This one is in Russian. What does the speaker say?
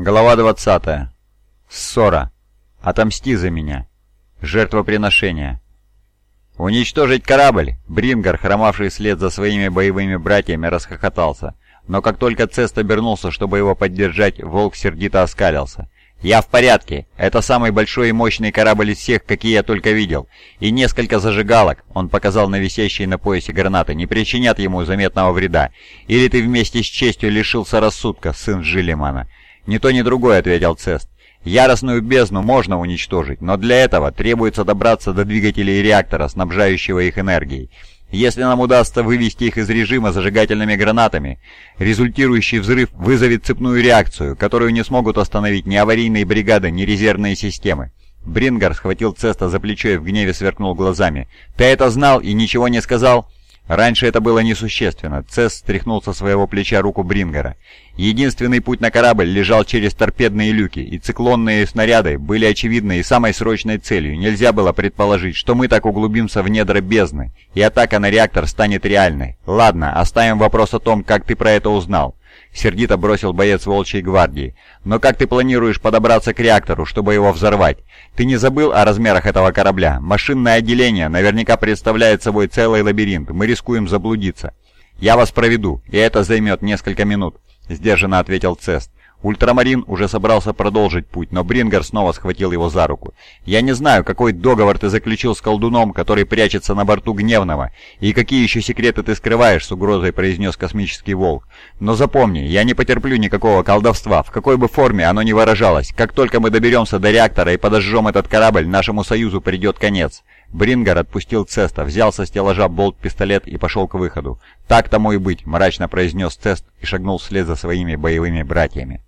Глава 20. Ссора. Отомсти за меня. Жертвоприношение. «Уничтожить корабль!» Брингер, хромавший вслед за своими боевыми братьями, расхохотался. Но как только Цест обернулся, чтобы его поддержать, Волк сердито оскалился. «Я в порядке. Это самый большой и мощный корабль из всех, какие я только видел. И несколько зажигалок, он показал на висящие на поясе гранаты, не причинят ему заметного вреда. Или ты вместе с честью лишился рассудка, сын Жилимана?» «Ни то, ни другое», — ответил Цест. «Яростную бездну можно уничтожить, но для этого требуется добраться до двигателей реактора, снабжающего их энергией. Если нам удастся вывести их из режима зажигательными гранатами, результирующий взрыв вызовет цепную реакцию, которую не смогут остановить ни аварийные бригады, ни резервные системы. Брингар схватил Цеста за плечо и в гневе сверкнул глазами. «Ты это знал и ничего не сказал?» Раньше это было несущественно. Цесс стряхнул со своего плеча руку Брингера. Единственный путь на корабль лежал через торпедные люки, и циклонные снаряды были очевидной и самой срочной целью. Нельзя было предположить, что мы так углубимся в недра бездны, и атака на реактор станет реальной. Ладно, оставим вопрос о том, как ты про это узнал. Сердито бросил боец Волчьей гвардии. «Но как ты планируешь подобраться к реактору, чтобы его взорвать? Ты не забыл о размерах этого корабля? Машинное отделение наверняка представляет собой целый лабиринт. Мы рискуем заблудиться». «Я вас проведу, и это займет несколько минут», — сдержанно ответил Цест. Ультрамарин уже собрался продолжить путь, но Брингер снова схватил его за руку. «Я не знаю, какой договор ты заключил с колдуном, который прячется на борту Гневного, и какие еще секреты ты скрываешь», — с угрозой произнес космический волк. «Но запомни, я не потерплю никакого колдовства, в какой бы форме оно ни выражалось. Как только мы доберемся до реактора и подожжем этот корабль, нашему союзу придет конец». Брингер отпустил Цеста, взял со стеллажа болт-пистолет и пошел к выходу. «Так тому и быть», — мрачно произнес Цест и шагнул вслед за своими боевыми братьями.